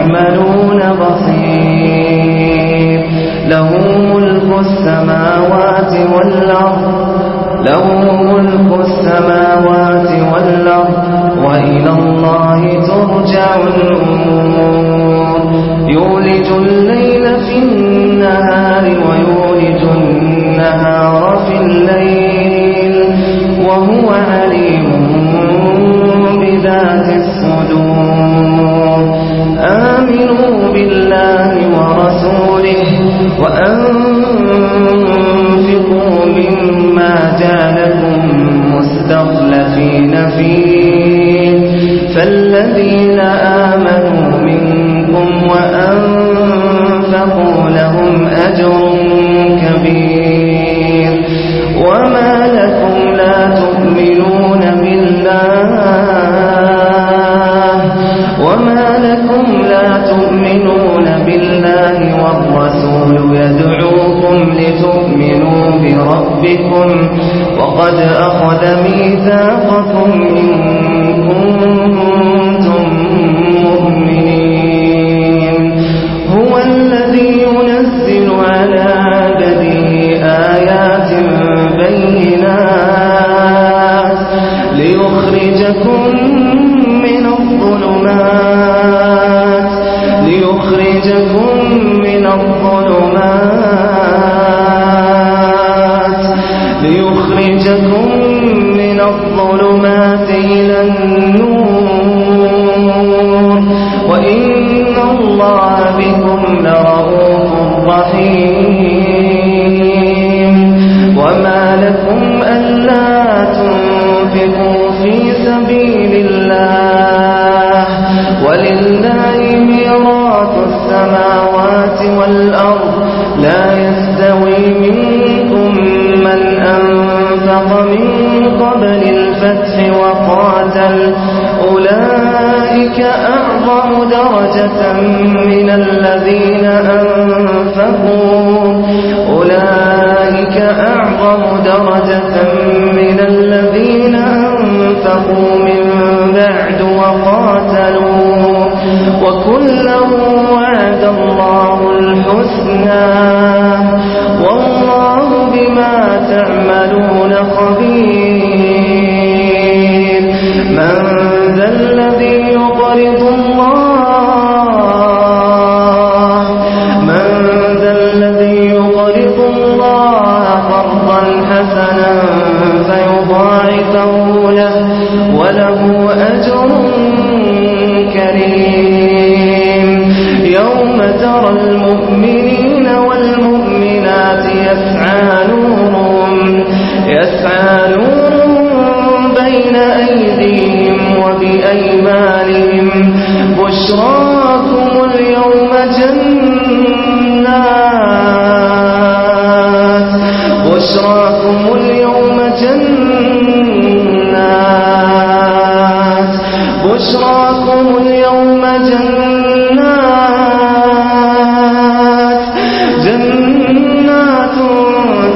تعملون بصير. له ملك السماوات والأرض له ملك السماوات والأرض وإلى الله ترجع الأمور. يولج الليل في النهار وأنفقوا مما جعلكم مستخلفين فيه فالذين آمنوا قد أخذ ميثاقكم إن أولئك أعظم درجة من الذين أنفقوا.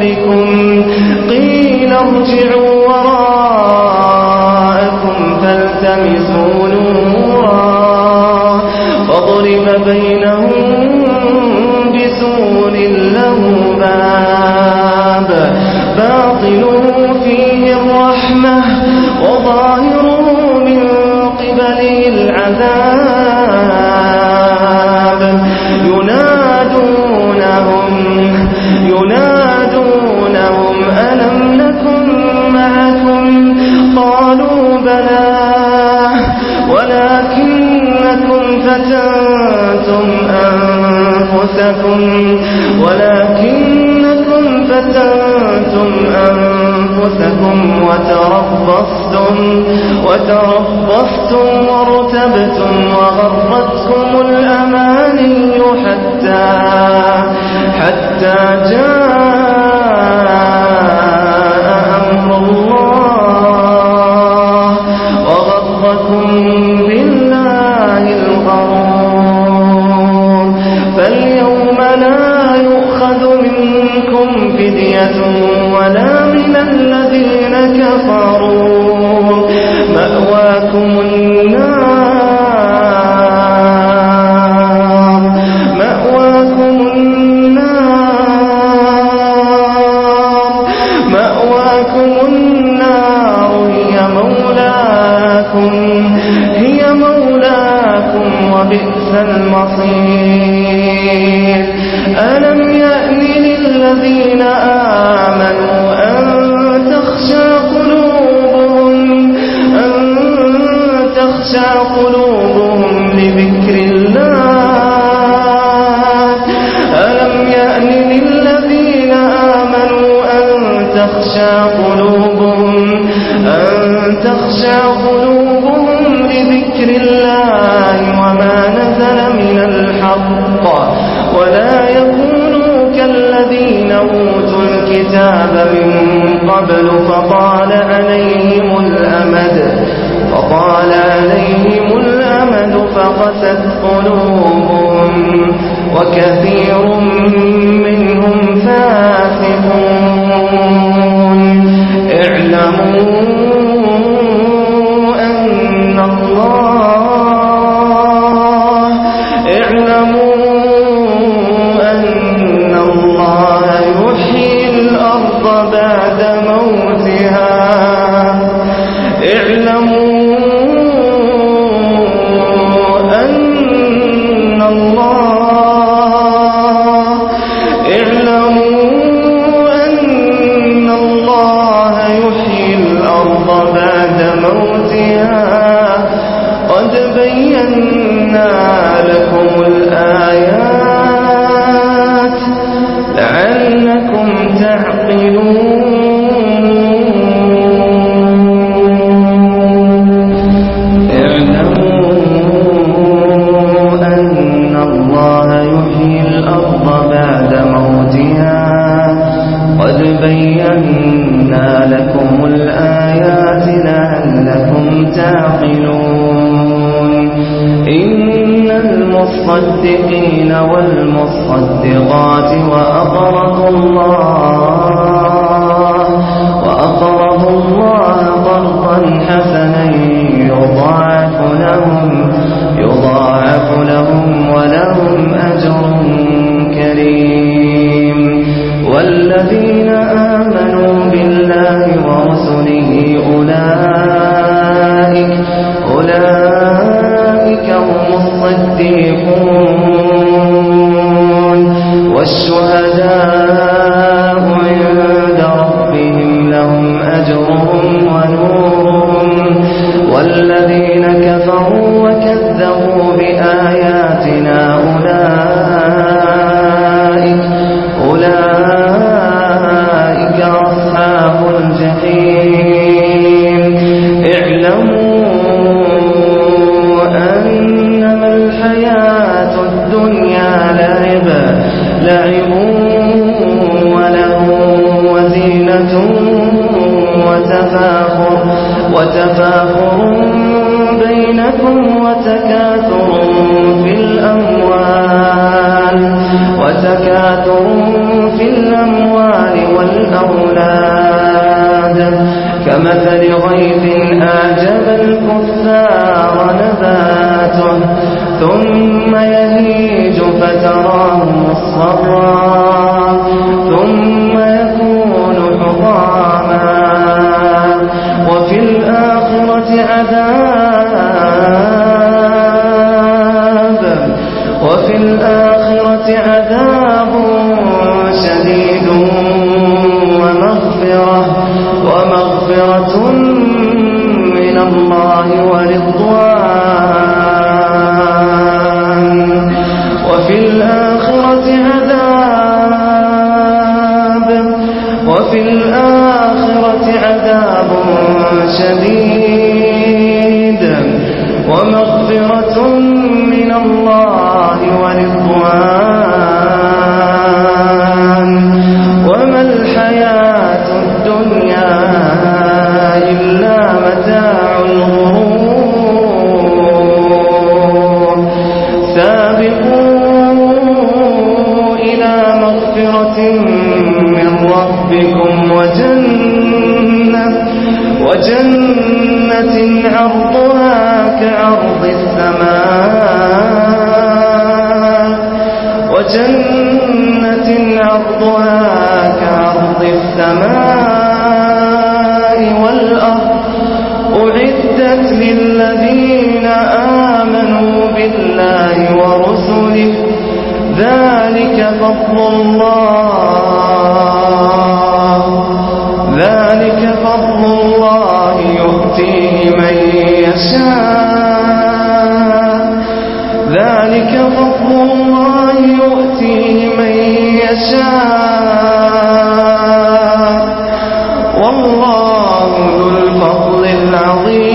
ظهوركم قيل ارجعوا وراءكم فالتمسوا نورا فضرب بينهم بسور له باب باطنه فيه الرحمة وظاهره من أنفسكم وتربصتم, وتربصتم وارتبتم وغرتكم الأماني حتى, حتى جاء أمر الله. وغرتكم فلا يؤخذ منكم فدية ولا من الذين كفروا. مأواكم النار. مأواكم النار. مأواكم النار. هي مولاكم. هي مولاكم. وبئس بئس المصير. ألم يأن للذين آمنوا أن تخشى قلوبهم أن تخشى قلوبهم لذكر الله. ألم يأن للذين آمنوا أن تخشى قلوبهم أن تخشى قلوبهم لذكر الله. الحق ولا يكونوا كالذين أوتوا الكتاب من قبل فطال عليهم الأمد فطال عليهم الأمد فقست قلوبهم وكثير من الله الله حسنا يضاعف لهم يضاعف لهم ولهم أجر كريم. والذين آمنوا بالله ورسله أولئك أولئك والشهداء اعلموا أنما الحياة الدنيا لعب لعب وله وزينة وتفاخر وتفاخر بينكم وتكاثر في الأموال وتكاثر في الأموال والأولاد. كمثل غيث أعجب الكفار نباته ثم يهيج فتراه مصرا ثم يكون حطاما. وفي الآخرة عذاب وفي الآخرة عذاب شديد. ومغفرة, ومغفرة من الله ورضوان. وفي الآخرة عذاب وفي الآخرة عذاب شديد. ومغفرة من الله ورضوان. وجنة وجنة عرضها كعرض السماء. وجنة عرضها كعرض السماء والأرض. أعدت للذين آمنوا بالله ورسله ذلك فضل الله. يؤتيه من يشاء. ذلك فضل الله يؤتيه من يشاء. والله ذو الفضل العظيم.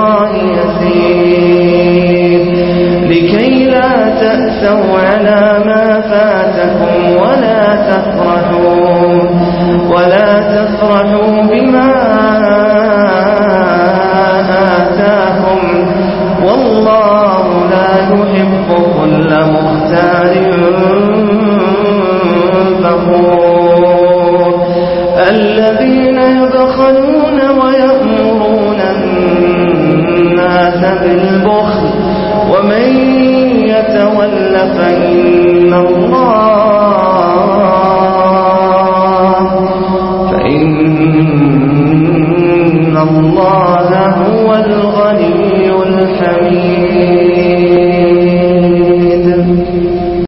الله يسير. لكي لا تأسوا على ما فاتكم ولا تفرحوا ولا تفرحوا بما آتاكم. والله لا يحب كل مختار فخور. الذين يبخلون ويأمرون يستبشرون بالبخل ومن يتول فإن الله